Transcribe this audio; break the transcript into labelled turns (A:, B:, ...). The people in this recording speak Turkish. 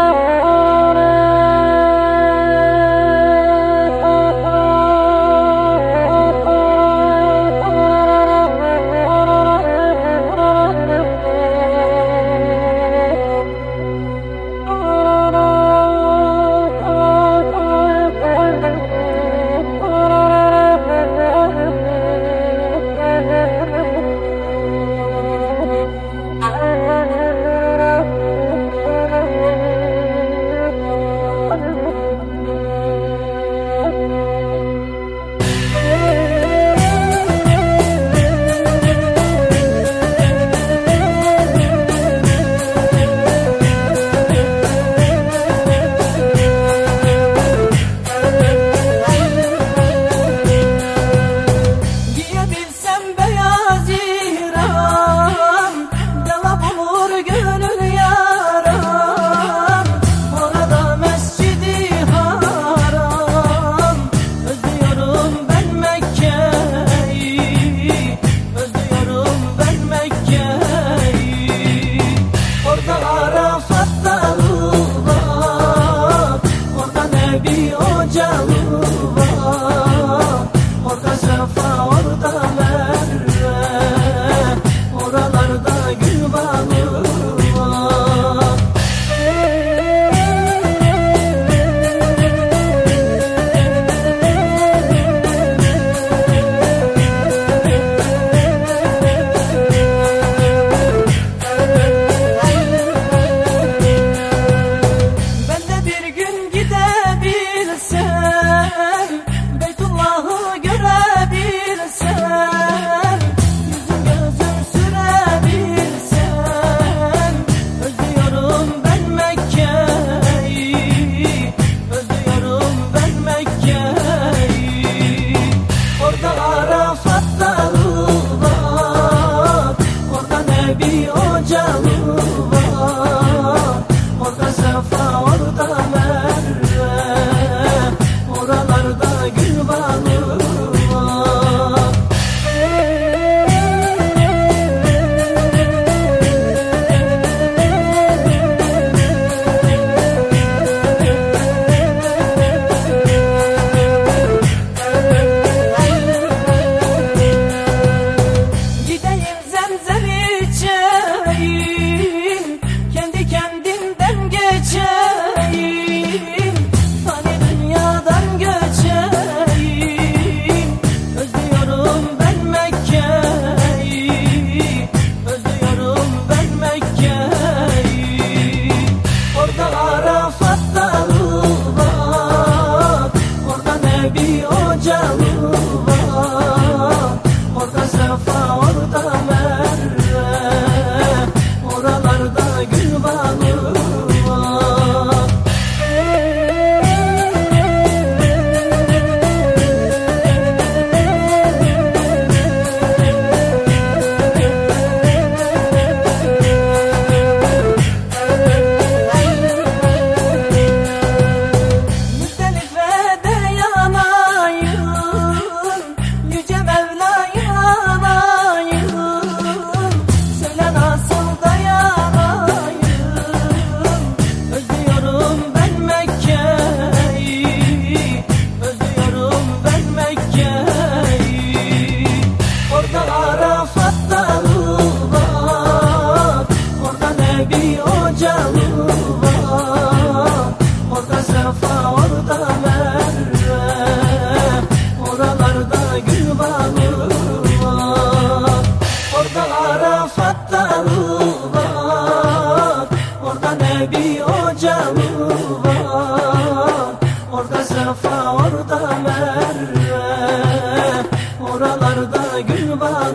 A: Oh. Oh. Safa orada Merve. Oralarda gül var